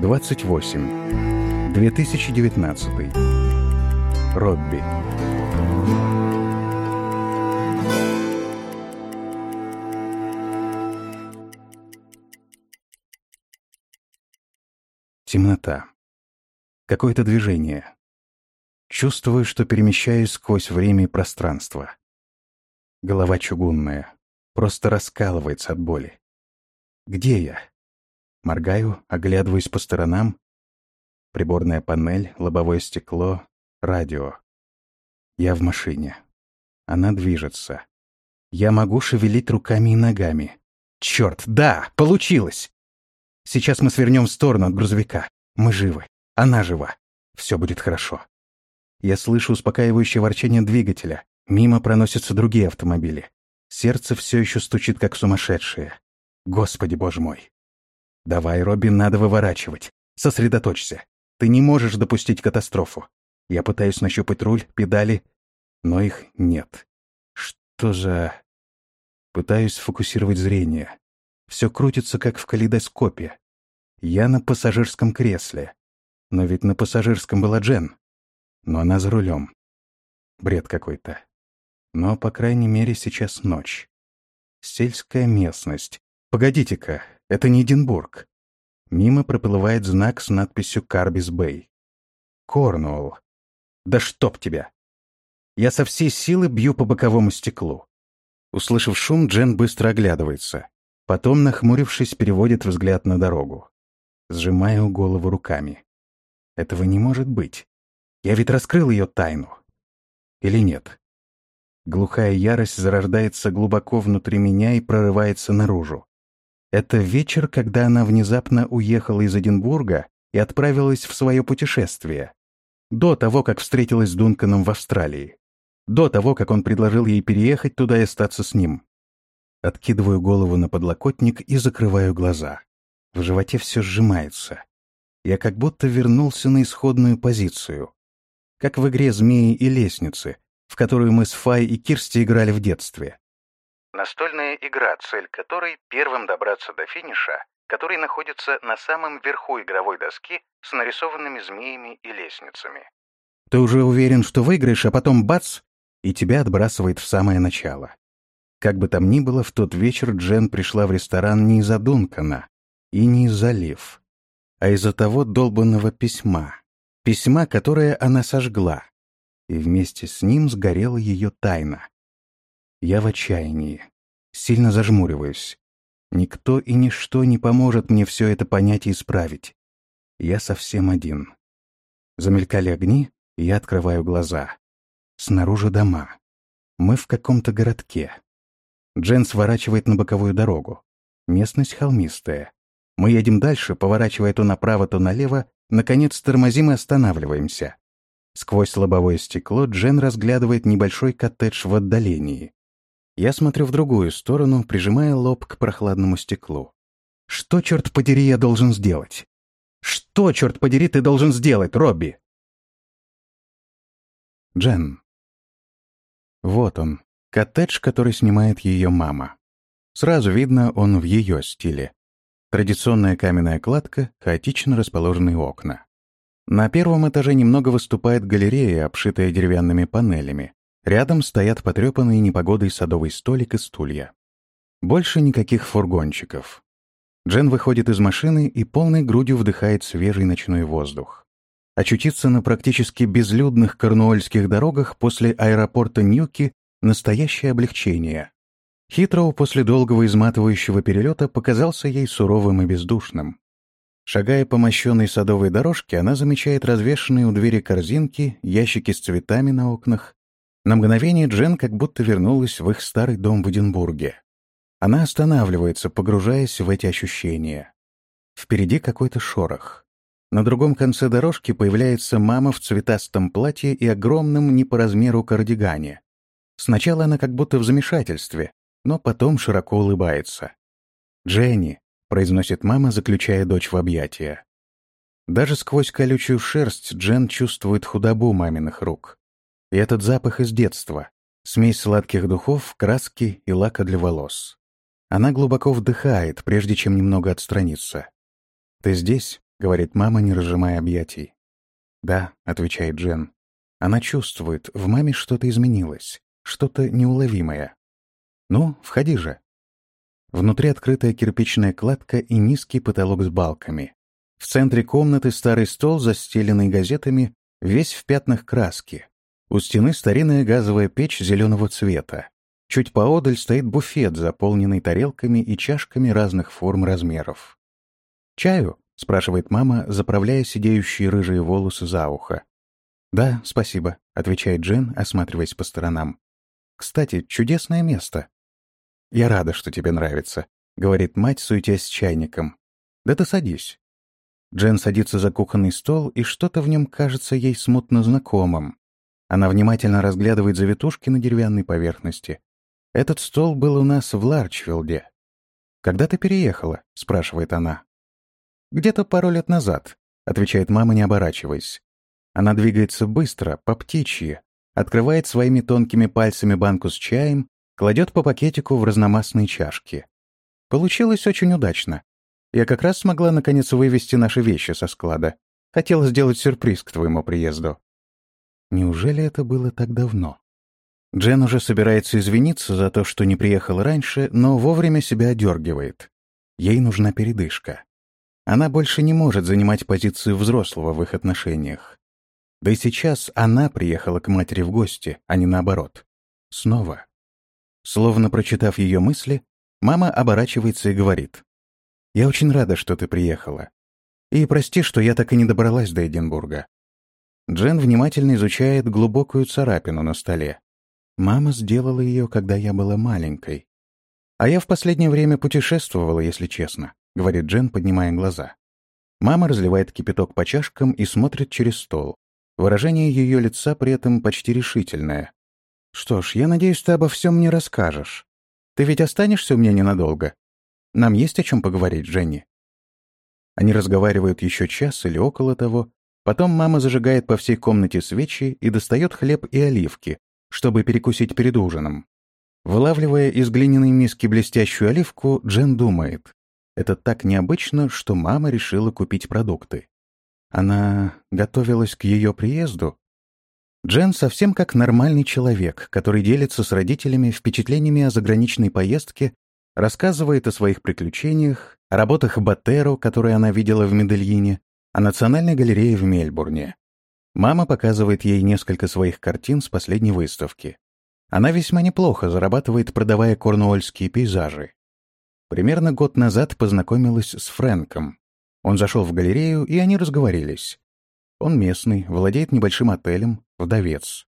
28. 2019. Робби. Темнота. Какое-то движение. Чувствую, что перемещаюсь сквозь время и пространство. Голова чугунная, просто раскалывается от боли. Где я? Моргаю, оглядываюсь по сторонам. Приборная панель, лобовое стекло, радио. Я в машине. Она движется. Я могу шевелить руками и ногами. Черт, да, получилось! Сейчас мы свернем в сторону от грузовика. Мы живы. Она жива. Все будет хорошо. Я слышу успокаивающее ворчание двигателя. Мимо проносятся другие автомобили. Сердце все еще стучит, как сумасшедшее. Господи, боже мой. «Давай, Робин, надо выворачивать. Сосредоточься. Ты не можешь допустить катастрофу. Я пытаюсь нащупать руль, педали, но их нет. Что за... Пытаюсь сфокусировать зрение. Все крутится, как в калейдоскопе. Я на пассажирском кресле. Но ведь на пассажирском была Джен. Но она за рулем. Бред какой-то. Но, по крайней мере, сейчас ночь. Сельская местность. Погодите-ка, это не Эдинбург. Мимо проплывает знак с надписью «Карбис Бэй». Корнуолл. Да чтоб тебя! Я со всей силы бью по боковому стеклу. Услышав шум, Джен быстро оглядывается. Потом, нахмурившись, переводит взгляд на дорогу. Сжимаю голову руками. Этого не может быть. Я ведь раскрыл ее тайну. Или нет? Глухая ярость зарождается глубоко внутри меня и прорывается наружу. Это вечер, когда она внезапно уехала из Эдинбурга и отправилась в свое путешествие. До того, как встретилась с Дунканом в Австралии. До того, как он предложил ей переехать туда и остаться с ним. Откидываю голову на подлокотник и закрываю глаза. В животе все сжимается. Я как будто вернулся на исходную позицию. Как в игре «Змеи и лестницы», в которую мы с Фай и Кирсти играли в детстве. Настольная игра, цель которой — первым добраться до финиша, который находится на самом верху игровой доски с нарисованными змеями и лестницами. Ты уже уверен, что выиграешь, а потом бац, и тебя отбрасывает в самое начало. Как бы там ни было, в тот вечер Джен пришла в ресторан не из-за Дункана и не из-за Лив, а из-за того долбанного письма. Письма, которое она сожгла. И вместе с ним сгорела ее тайна. Я в отчаянии. Сильно зажмуриваюсь. Никто и ничто не поможет мне все это понять и исправить. Я совсем один. Замелькали огни, и я открываю глаза. Снаружи дома. Мы в каком-то городке. Джен сворачивает на боковую дорогу. Местность холмистая. Мы едем дальше, поворачивая то направо, то налево, наконец тормозим и останавливаемся. Сквозь лобовое стекло Джен разглядывает небольшой коттедж в отдалении. Я смотрю в другую сторону, прижимая лоб к прохладному стеклу. Что, черт подери, я должен сделать? Что, черт подери, ты должен сделать, Робби? Джен. Вот он, коттедж, который снимает ее мама. Сразу видно, он в ее стиле. Традиционная каменная кладка, хаотично расположенные окна. На первом этаже немного выступает галерея, обшитая деревянными панелями. Рядом стоят потрепанные непогодой садовый столик и стулья. Больше никаких фургончиков. Джен выходит из машины и полной грудью вдыхает свежий ночной воздух. Очутиться на практически безлюдных корнуольских дорогах после аэропорта Ньюки — настоящее облегчение. Хитроу после долгого изматывающего перелета показался ей суровым и бездушным. Шагая по мощенной садовой дорожке, она замечает развешанные у двери корзинки, ящики с цветами на окнах, на мгновение Джен как будто вернулась в их старый дом в Эдинбурге. Она останавливается, погружаясь в эти ощущения. Впереди какой-то шорох. На другом конце дорожки появляется мама в цветастом платье и огромном не по размеру кардигане. Сначала она как будто в замешательстве, но потом широко улыбается. «Дженни», — произносит мама, заключая дочь в объятия. Даже сквозь колючую шерсть Джен чувствует худобу маминых рук. И этот запах из детства. Смесь сладких духов, краски и лака для волос. Она глубоко вдыхает, прежде чем немного отстраниться. «Ты здесь?» — говорит мама, не разжимая объятий. «Да», — отвечает Джен. Она чувствует, в маме что-то изменилось, что-то неуловимое. «Ну, входи же». Внутри открытая кирпичная кладка и низкий потолок с балками. В центре комнаты старый стол, застеленный газетами, весь в пятнах краски. У стены старинная газовая печь зеленого цвета. Чуть поодаль стоит буфет, заполненный тарелками и чашками разных форм размеров. «Чаю?» — спрашивает мама, заправляя сидеющие рыжие волосы за ухо. «Да, спасибо», — отвечает Джен, осматриваясь по сторонам. «Кстати, чудесное место». «Я рада, что тебе нравится», — говорит мать, суетясь с чайником. «Да ты садись». Джен садится за кухонный стол, и что-то в нем кажется ей смутно знакомым. Она внимательно разглядывает завитушки на деревянной поверхности. «Этот стол был у нас в Ларчфилде». «Когда ты переехала?» — спрашивает она. «Где-то пару лет назад», — отвечает мама, не оборачиваясь. Она двигается быстро, по птичьи, открывает своими тонкими пальцами банку с чаем, кладет по пакетику в разномастные чашки. Получилось очень удачно. Я как раз смогла наконец вывести наши вещи со склада. Хотела сделать сюрприз к твоему приезду. Неужели это было так давно? Джен уже собирается извиниться за то, что не приехал раньше, но вовремя себя одергивает. Ей нужна передышка. Она больше не может занимать позицию взрослого в их отношениях. Да и сейчас она приехала к матери в гости, а не наоборот. Снова. Словно прочитав ее мысли, мама оборачивается и говорит. «Я очень рада, что ты приехала. И прости, что я так и не добралась до Эдинбурга. Джен внимательно изучает глубокую царапину на столе. Мама сделала ее, когда я была маленькой. А я в последнее время путешествовала, если честно, говорит Джен, поднимая глаза. Мама разливает кипяток по чашкам и смотрит через стол. Выражение ее лица при этом почти решительное. «Что ж, я надеюсь, ты обо всем мне расскажешь. Ты ведь останешься у меня ненадолго? Нам есть о чем поговорить, Дженни». Они разговаривают еще час или около того, Потом мама зажигает по всей комнате свечи и достает хлеб и оливки, чтобы перекусить перед ужином. Вылавливая из глиняной миски блестящую оливку, Джен думает. Это так необычно, что мама решила купить продукты. Она готовилась к ее приезду. Джен совсем как нормальный человек, который делится с родителями впечатлениями о заграничной поездке, рассказывает о своих приключениях, о работах Батеро, которые она видела в Медельине, о Национальной галерее в Мельбурне. Мама показывает ей несколько своих картин с последней выставки. Она весьма неплохо зарабатывает, продавая корнуольские пейзажи. Примерно год назад познакомилась с Фрэнком. Он зашел в галерею, и они разговорились. Он местный, владеет небольшим отелем, вдовец.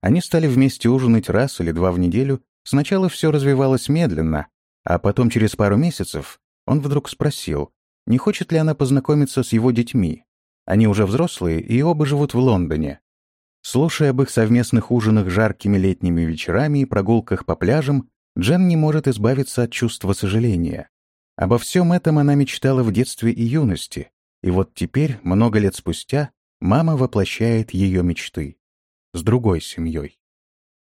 Они стали вместе ужинать раз или два в неделю. Сначала все развивалось медленно, а потом через пару месяцев он вдруг спросил, не хочет ли она познакомиться с его детьми. Они уже взрослые и оба живут в Лондоне. Слушая об их совместных ужинах жаркими летними вечерами и прогулках по пляжам, Джен не может избавиться от чувства сожаления. Обо всем этом она мечтала в детстве и юности, и вот теперь, много лет спустя, мама воплощает ее мечты. С другой семьей.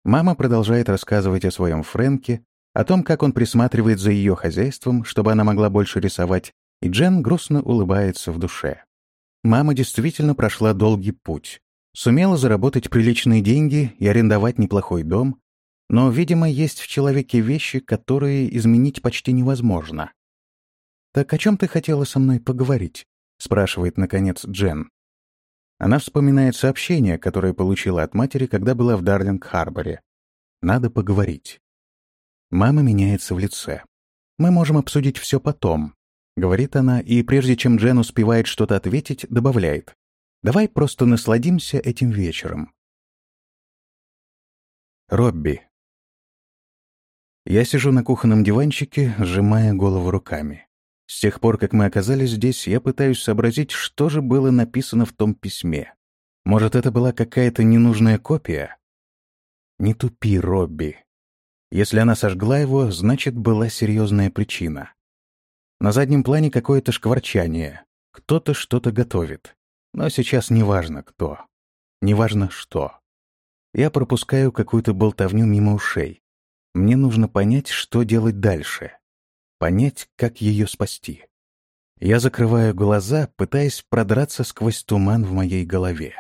Мама продолжает рассказывать о своем Фрэнке, о том, как он присматривает за ее хозяйством, чтобы она могла больше рисовать, и Джен грустно улыбается в душе. Мама действительно прошла долгий путь. Сумела заработать приличные деньги и арендовать неплохой дом, но, видимо, есть в человеке вещи, которые изменить почти невозможно. «Так о чем ты хотела со мной поговорить?» — спрашивает, наконец, Джен. Она вспоминает сообщение, которое получила от матери, когда была в Дарлинг-Харборе. «Надо поговорить». Мама меняется в лице. «Мы можем обсудить все потом, Говорит она, и прежде чем Джен успевает что-то ответить, добавляет. «Давай просто насладимся этим вечером». Робби. Я сижу на кухонном диванчике, сжимая голову руками. С тех пор, как мы оказались здесь, я пытаюсь сообразить, что же было написано в том письме. Может, это была какая-то ненужная копия? Не тупи, Робби. Если она сожгла его, значит, была серьезная причина. На заднем плане какое-то шкварчание. Кто-то что-то готовит. Но сейчас неважно кто. Неважно что. Я пропускаю какую-то болтовню мимо ушей. Мне нужно понять, что делать дальше. Понять, как ее спасти. Я закрываю глаза, пытаясь продраться сквозь туман в моей голове.